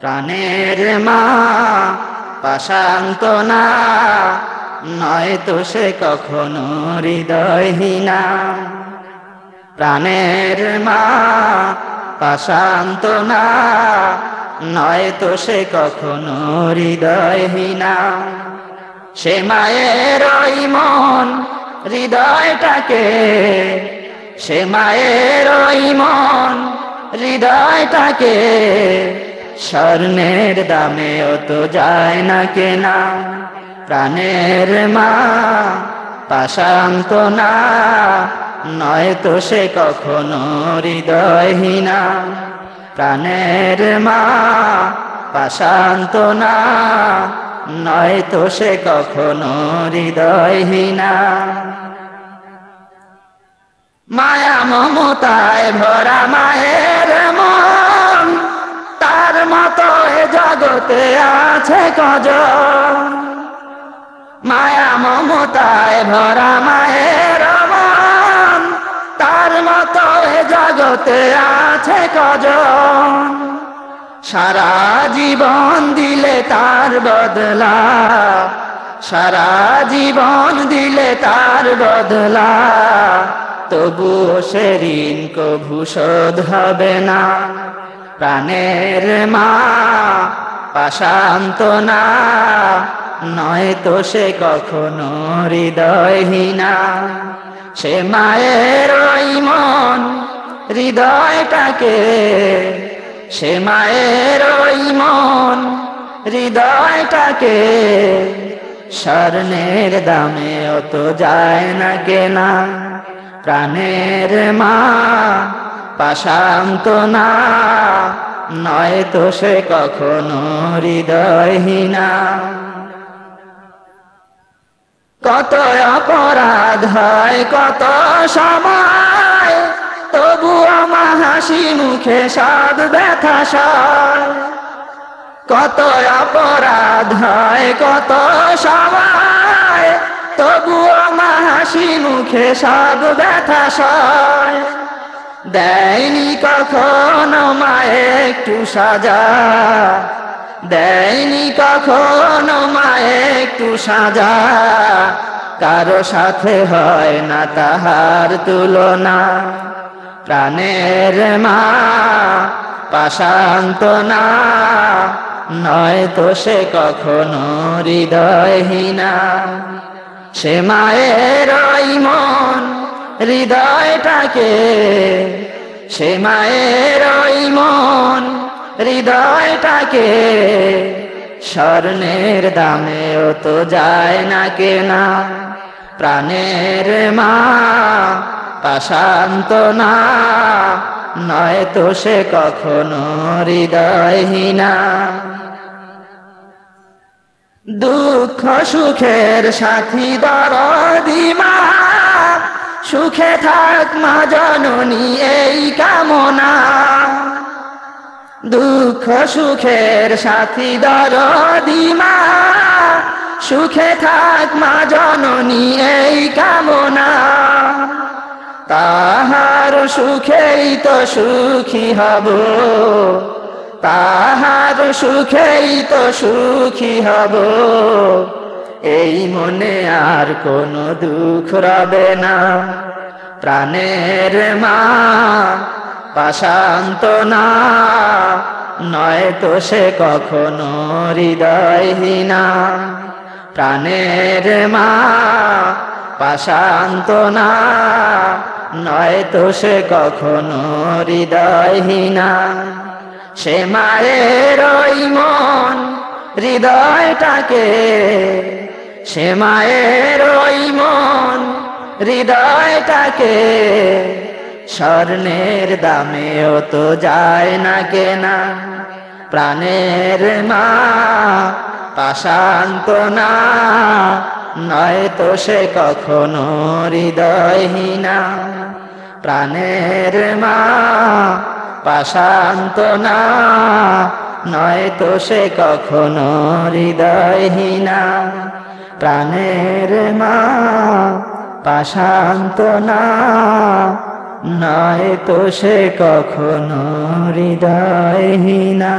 প্রাণের মা, পাশান্ত না নয় তো সে কখনো হৃদয়হীনা। প্রাণের মা, পাশান্ত না নয় তো সে কখনো হৃদয়হীনা। সে মায়ের ওই মন, হৃদয়টাকে, সে মায়ের ওই মন, হৃদয়টাকে স্বর্ণের দামে অত যায় না কেনা। প্রাণের মা পাশান্ত না, নয় তো সে কখনো হৃদয়হীনা। প্রাণের মা পাশান্ত না, নয় তো সে কখনো হৃদয়হীনা। মায়া মমতায় ভরা মায়ের জগতে আছে কজ মায়া মমতায় ভরা মায়ের মন তার মতো জগতে আছে কজন সারা জীবন দিলে তার বদলা। সারা জীবন দিলে তার বদলা। তবুও সে ঋণ কভু শোধ হবে না। প্রাণের মা পাশান্ত না। নয় তো সে কখনো হৃদয়হীনা। সে মায়ের মন হৃদয়টাকে। সে মায়ের মন হৃদয়টাকে। স্বর্ণের দামে অত যায় না কেনা। প্রাণের মা পাশান্ত না। নয় তো সে কখনো হৃদয়হীনা। কত অপরাধ হয়, কত সময়, তবু আমার হাসি মুখে সব ব্যথা কত অপরাধ হয়, কত সময়, তবু আমার হাসি মুখে সব ব্যথা সয়। দেয়নি কখনো মায়ে একটু সাজা। দেয়নি কখনো মায়ে একটু সাজা। কারও সাথে হয় না তাহার তুলনা। প্রাণের মা পাশান্ত না। নয় তো সে কখনো হৃদয়হীনা। সে মায়ের মন হৃদয়টাকে সে মায়ের ওই মন, হৃদয়টাকে স্বর্ণের দামে তো যায় না কেনা। প্রাণের মা পাশান্ত না, নয় তো সে কখনো হৃদয়হীনা। দুঃখ সুখের সাথী দরদিমা সুখে থাক মা জননী, এই কামনা। দুঃখ সুখের সাথী দরদিমা সুখে থাক মা জননী, এই কামনা। তাহার সুখেই তো সুখী হব। তাহার সুখেই তো সুখী হব। এই মনে আর কোনো দুঃখ রবে না। প্রাণের মা পাশান্ত না। নয় তো সে কখনো হৃদয়হীনা। প্রাণের মা পাশান্ত না। নয় তো সে কখনো হৃদয়হীনা। সে মায়ের মন হৃদয়টাকে সে মায়ের ওই মন, হৃদয়টাকে স্বর্ণের দামে তো যায় না কেনা। প্রাণের মা পাশান্ত না নয় তো সে কখনো হৃদয়হীনা। প্রাণের মা পাশান্ত না নয় তো সে কখনো হৃদয়হীনা। প্রাণের মা পাশান্ত না। নয় তো সে কখনো হৃদয়হীনা।